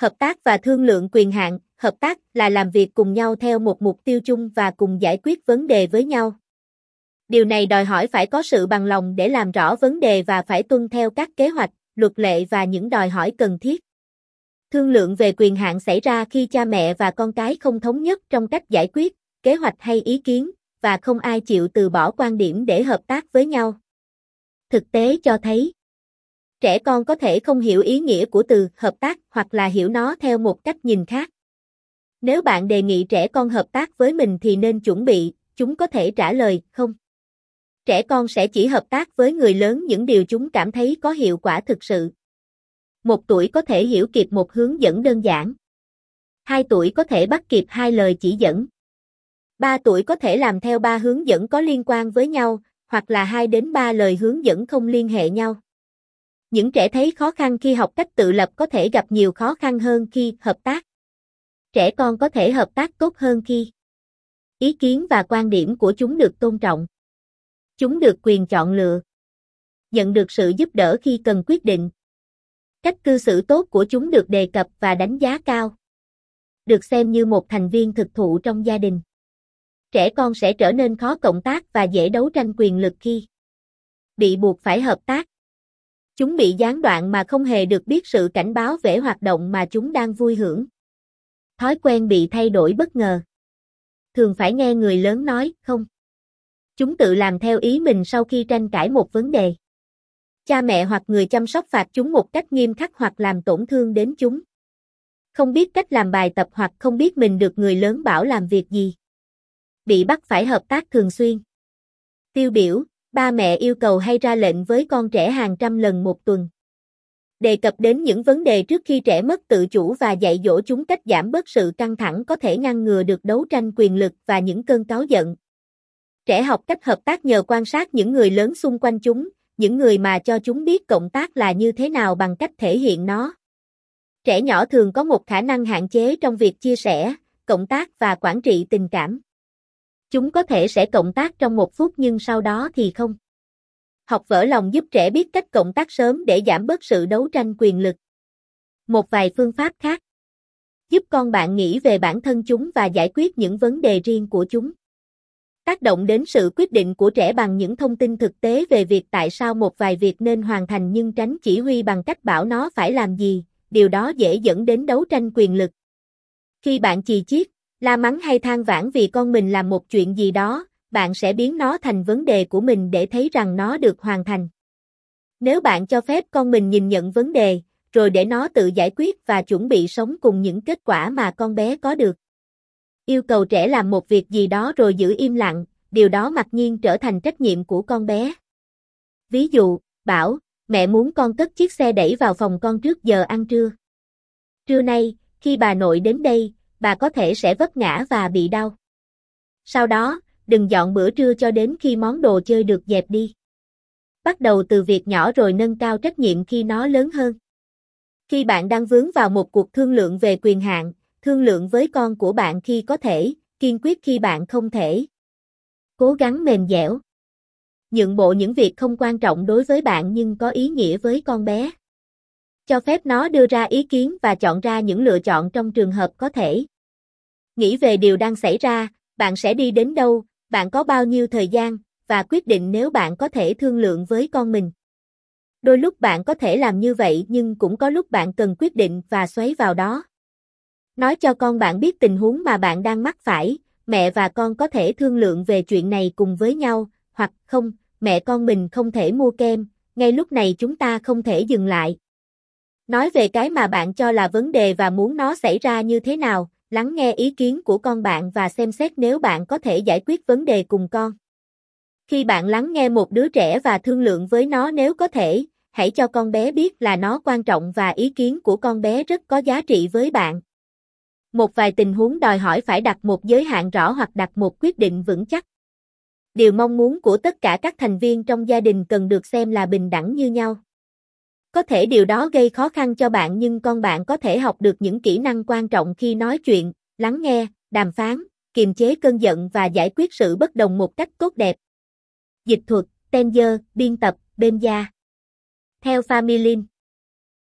Hợp tác và thương lượng quyền hạn, hợp tác là làm việc cùng nhau theo một mục tiêu chung và cùng giải quyết vấn đề với nhau. Điều này đòi hỏi phải có sự bằng lòng để làm rõ vấn đề và phải tuân theo các kế hoạch, luật lệ và những đòi hỏi cần thiết. Thương lượng về quyền hạn xảy ra khi cha mẹ và con cái không thống nhất trong cách giải quyết, kế hoạch hay ý kiến, và không ai chịu từ bỏ quan điểm để hợp tác với nhau. Thực tế cho thấy, trẻ con có thể không hiểu ý nghĩa của từ hợp tác hoặc là hiểu nó theo một cách nhìn khác. Nếu bạn đề nghị trẻ con hợp tác với mình thì nên chuẩn bị, chúng có thể trả lời không. Trẻ con sẽ chỉ hợp tác với người lớn những điều chúng cảm thấy có hiệu quả thực sự. Một tuổi có thể hiểu kịp một hướng dẫn đơn giản. Hai tuổi có thể bắt kịp hai lời chỉ dẫn. Ba tuổi có thể làm theo ba hướng dẫn có liên quan với nhau, hoặc là hai đến ba lời hướng dẫn không liên hệ nhau. Những trẻ thấy khó khăn khi học cách tự lập có thể gặp nhiều khó khăn hơn khi hợp tác. Trẻ con có thể hợp tác tốt hơn khi ý kiến và quan điểm của chúng được tôn trọng. Chúng được quyền chọn lựa. Nhận được sự giúp đỡ khi cần quyết định. Cách cư xử tốt của chúng được đề cập và đánh giá cao. Được xem như một thành viên thực thụ trong gia đình. Trẻ con sẽ trở nên khó cộng tác và dễ đấu tranh quyền lực khi bị buộc phải hợp tác. Chúng bị gián đoạn mà không hề được biết sự cảnh báo về hoạt động mà chúng đang vui hưởng. Thói quen bị thay đổi bất ngờ. Thường phải nghe người lớn nói, không. Chúng tự làm theo ý mình sau khi tranh cãi một vấn đề. Cha mẹ hoặc người chăm sóc phạt chúng một cách nghiêm khắc hoặc làm tổn thương đến chúng. Không biết cách làm bài tập hoặc không biết mình được người lớn bảo làm việc gì. Bị bắt phải hợp tác thường xuyên. Tiêu biểu, ba mẹ yêu cầu hay ra lệnh với con trẻ hàng trăm lần một tuần. Đề cập đến những vấn đề trước khi trẻ mất tự chủ và dạy dỗ chúng cách giảm bớt sự căng thẳng có thể ngăn ngừa được đấu tranh quyền lực và những cơn cáu giận. Trẻ học cách hợp tác nhờ quan sát những người lớn xung quanh chúng, những người mà cho chúng biết cộng tác là như thế nào bằng cách thể hiện nó. Trẻ nhỏ thường có một khả năng hạn chế trong việc chia sẻ, cộng tác và quản trị tình cảm. Chúng có thể sẽ cộng tác trong một phút nhưng sau đó thì không. Học vỡ lòng giúp trẻ biết cách cộng tác sớm để giảm bớt sự đấu tranh quyền lực. Một vài phương pháp khác. Giúp con bạn nghĩ về bản thân chúng và giải quyết những vấn đề riêng của chúng. Tác động đến sự quyết định của trẻ bằng những thông tin thực tế về việc tại sao một vài việc nên hoàn thành nhưng tránh chỉ huy bằng cách bảo nó phải làm gì, điều đó dễ dẫn đến đấu tranh quyền lực. Khi bạn chì chiết, la mắng hay than vãn vì con mình làm một chuyện gì đó, bạn sẽ biến nó thành vấn đề của mình để thấy rằng nó được hoàn thành. Nếu bạn cho phép con mình nhìn nhận vấn đề, rồi để nó tự giải quyết và chuẩn bị sống cùng những kết quả mà con bé có được. Yêu cầu trẻ làm một việc gì đó rồi giữ im lặng, điều đó mặc nhiên trở thành trách nhiệm của con bé. Ví dụ, bảo, mẹ muốn con cất chiếc xe đẩy vào phòng con trước giờ ăn trưa. Trưa nay, khi bà nội đến đây, bà có thể sẽ vấp ngã và bị đau. Sau đó, đừng dọn bữa trưa cho đến khi món đồ chơi được dẹp đi. Bắt đầu từ việc nhỏ rồi nâng cao trách nhiệm khi nó lớn hơn. Khi bạn đang vướng vào một cuộc thương lượng về quyền hạn, thương lượng với con của bạn khi có thể, kiên quyết khi bạn không thể. Cố gắng mềm dẻo. Nhượng bộ những việc không quan trọng đối với bạn nhưng có ý nghĩa với con bé. Cho phép nó đưa ra ý kiến và chọn ra những lựa chọn trong trường hợp có thể. Nghĩ về điều đang xảy ra, bạn sẽ đi đến đâu, bạn có bao nhiêu thời gian, và quyết định nếu bạn có thể thương lượng với con mình. Đôi lúc bạn có thể làm như vậy nhưng cũng có lúc bạn cần quyết định và xoáy vào đó. Nói cho con bạn biết tình huống mà bạn đang mắc phải, mẹ và con có thể thương lượng về chuyện này cùng với nhau, hoặc không, mẹ con mình không thể mua kem, ngay lúc này chúng ta không thể dừng lại. Nói về cái mà bạn cho là vấn đề và muốn nó xảy ra như thế nào, lắng nghe ý kiến của con bạn và xem xét nếu bạn có thể giải quyết vấn đề cùng con. Khi bạn lắng nghe một đứa trẻ và thương lượng với nó nếu có thể, hãy cho con bé biết là nó quan trọng và ý kiến của con bé rất có giá trị với bạn. Một vài tình huống đòi hỏi phải đặt một giới hạn rõ hoặc đặt một quyết định vững chắc. Điều mong muốn của tất cả các thành viên trong gia đình cần được xem là bình đẳng như nhau. Có thể điều đó gây khó khăn cho bạn nhưng con bạn có thể học được những kỹ năng quan trọng khi nói chuyện, lắng nghe, đàm phán, kiềm chế cơn giận và giải quyết sự bất đồng một cách tốt đẹp. Dịch thuật, Tenzer, biên tập, Bên Gia Theo Familin